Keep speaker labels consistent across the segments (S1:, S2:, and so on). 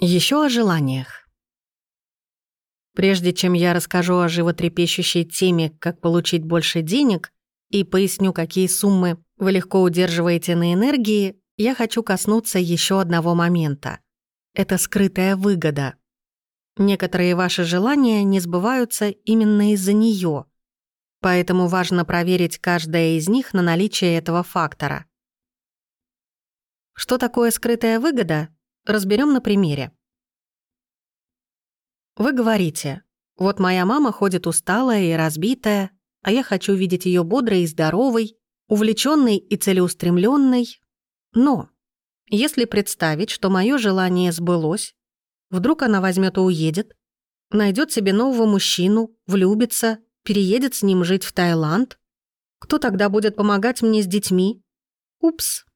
S1: Еще о желаниях. Прежде чем я расскажу о животрепещущей теме «Как получить больше денег» и поясню, какие суммы вы легко удерживаете на энергии, я хочу коснуться еще одного момента. Это скрытая выгода. Некоторые ваши желания не сбываются именно из-за нее, поэтому важно проверить каждое из них на наличие этого фактора. Что такое скрытая выгода, Разберем на примере. Вы говорите, вот моя мама ходит усталая и разбитая, а я хочу видеть ее бодрой и здоровой, увлеченной и целеустремленной. Но если представить, что мое желание сбылось, вдруг она возьмет и уедет, найдет себе нового мужчину, влюбится, переедет с ним жить в Таиланд, кто тогда будет помогать мне с детьми? Упс.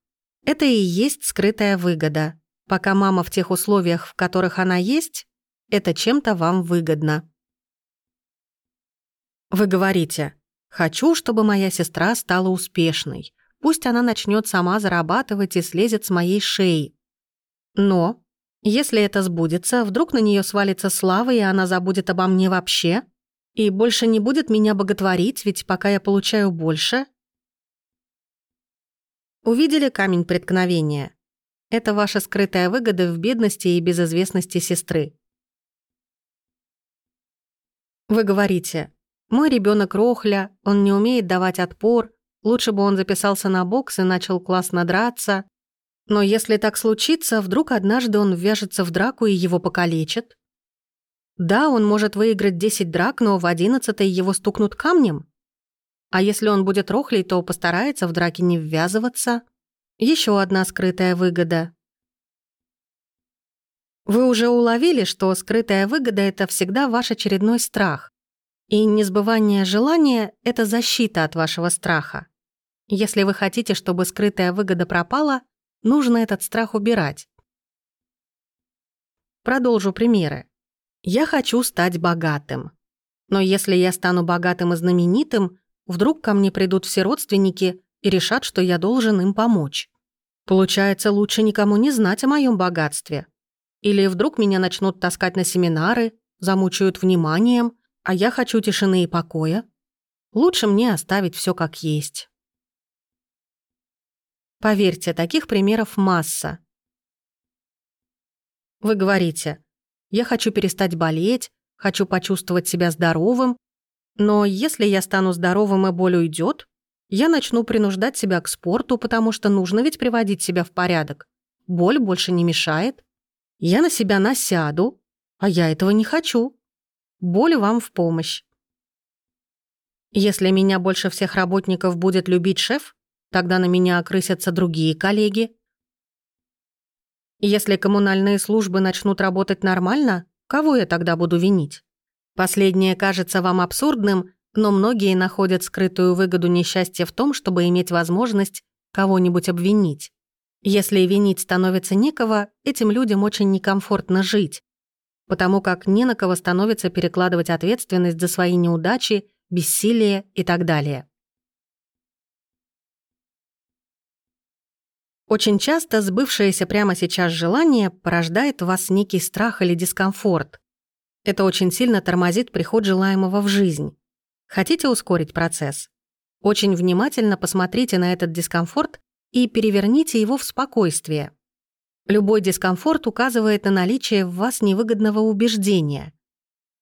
S1: Это и есть скрытая выгода. Пока мама в тех условиях, в которых она есть, это чем-то вам выгодно. Вы говорите, хочу, чтобы моя сестра стала успешной. Пусть она начнет сама зарабатывать и слезет с моей шеи. Но, если это сбудется, вдруг на нее свалится слава, и она забудет обо мне вообще, и больше не будет меня боготворить, ведь пока я получаю больше. Увидели камень преткновения? Это ваша скрытая выгода в бедности и безызвестности сестры. Вы говорите, мой ребенок рохля, он не умеет давать отпор, лучше бы он записался на бокс и начал классно драться. Но если так случится, вдруг однажды он ввяжется в драку и его покалечат. Да, он может выиграть 10 драк, но в 11 его стукнут камнем. А если он будет рохлей, то постарается в драке не ввязываться. Еще одна скрытая выгода. Вы уже уловили, что скрытая выгода — это всегда ваш очередной страх. И несбывание желания — это защита от вашего страха. Если вы хотите, чтобы скрытая выгода пропала, нужно этот страх убирать. Продолжу примеры. Я хочу стать богатым. Но если я стану богатым и знаменитым, вдруг ко мне придут все родственники и решат, что я должен им помочь. Получается, лучше никому не знать о моем богатстве. Или вдруг меня начнут таскать на семинары, замучают вниманием, а я хочу тишины и покоя. Лучше мне оставить все как есть. Поверьте, таких примеров масса. Вы говорите, я хочу перестать болеть, хочу почувствовать себя здоровым, но если я стану здоровым и боль уйдет, я начну принуждать себя к спорту, потому что нужно ведь приводить себя в порядок. Боль больше не мешает. Я на себя насяду, а я этого не хочу. Боль вам в помощь. Если меня больше всех работников будет любить шеф, тогда на меня окрысятся другие коллеги. Если коммунальные службы начнут работать нормально, кого я тогда буду винить? Последнее кажется вам абсурдным, но многие находят скрытую выгоду несчастья в том, чтобы иметь возможность кого-нибудь обвинить. Если винить становится некого, этим людям очень некомфортно жить, потому как не на кого становится перекладывать ответственность за свои неудачи, бессилие и так далее. Очень часто сбывшееся прямо сейчас желание порождает в вас некий страх или дискомфорт. Это очень сильно тормозит приход желаемого в жизнь. Хотите ускорить процесс? Очень внимательно посмотрите на этот дискомфорт и переверните его в спокойствие. Любой дискомфорт указывает на наличие в вас невыгодного убеждения.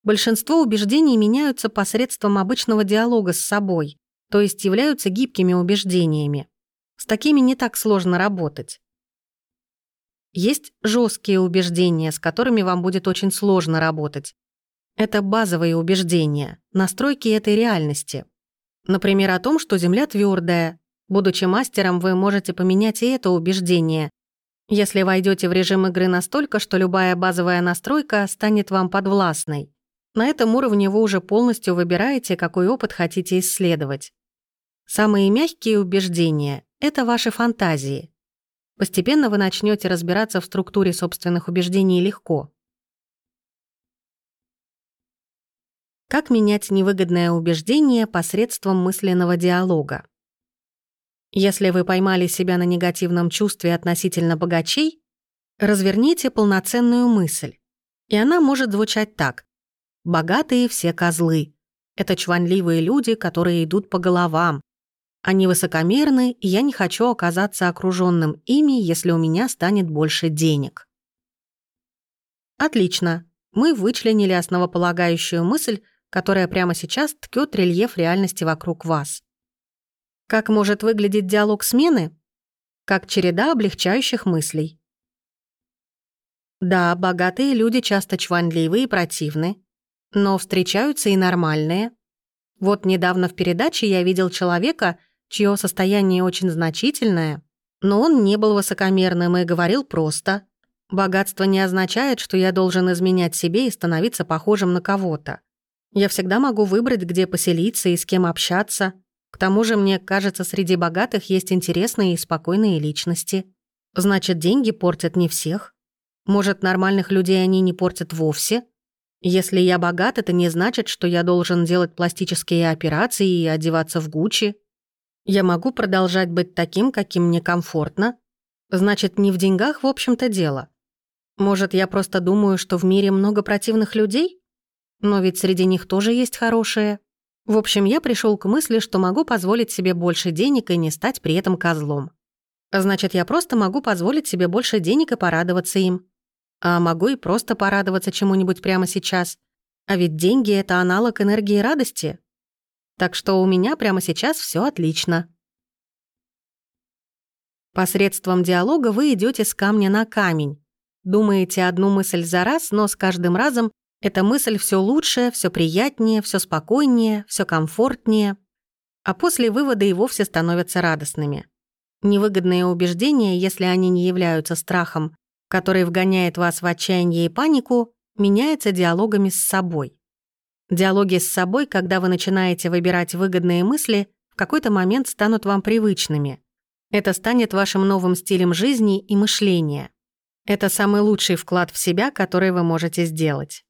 S1: Большинство убеждений меняются посредством обычного диалога с собой, то есть являются гибкими убеждениями. С такими не так сложно работать. Есть жесткие убеждения, с которыми вам будет очень сложно работать. Это базовые убеждения, настройки этой реальности. Например, о том, что Земля твердая. Будучи мастером, вы можете поменять и это убеждение. Если войдете в режим игры настолько, что любая базовая настройка станет вам подвластной. На этом уровне вы уже полностью выбираете, какой опыт хотите исследовать. Самые мягкие убеждения — это ваши фантазии. Постепенно вы начнете разбираться в структуре собственных убеждений легко. Как менять невыгодное убеждение посредством мысленного диалога? Если вы поймали себя на негативном чувстве относительно богачей, Разверните полноценную мысль. И она может звучать так. «Богатые все козлы. Это чванливые люди, которые идут по головам. Они высокомерны, и я не хочу оказаться окруженным ими, если у меня станет больше денег». Отлично. Мы вычленили основополагающую мысль, которая прямо сейчас ткет рельеф реальности вокруг вас. Как может выглядеть диалог смены? Как череда облегчающих мыслей. Да, богатые люди часто чванливы и противны, но встречаются и нормальные. Вот недавно в передаче я видел человека, чье состояние очень значительное, но он не был высокомерным и говорил просто «Богатство не означает, что я должен изменять себе и становиться похожим на кого-то. Я всегда могу выбрать, где поселиться и с кем общаться. К тому же, мне кажется, среди богатых есть интересные и спокойные личности. Значит, деньги портят не всех. Может, нормальных людей они не портят вовсе? Если я богат, это не значит, что я должен делать пластические операции и одеваться в Гуччи. Я могу продолжать быть таким, каким мне комфортно. Значит, не в деньгах, в общем-то, дело. Может, я просто думаю, что в мире много противных людей? Но ведь среди них тоже есть хорошие. В общем, я пришел к мысли, что могу позволить себе больше денег и не стать при этом козлом. Значит, я просто могу позволить себе больше денег и порадоваться им. А могу и просто порадоваться чему-нибудь прямо сейчас. А ведь деньги — это аналог энергии радости. Так что у меня прямо сейчас все отлично. Посредством диалога вы идете с камня на камень. Думаете одну мысль за раз, но с каждым разом эта мысль все лучше, все приятнее, все спокойнее, все комфортнее. А после вывода и вовсе становятся радостными. Невыгодные убеждения, если они не являются страхом, который вгоняет вас в отчаяние и панику, меняется диалогами с собой. Диалоги с собой, когда вы начинаете выбирать выгодные мысли, в какой-то момент станут вам привычными. Это станет вашим новым стилем жизни и мышления. Это самый лучший вклад в себя, который вы можете сделать.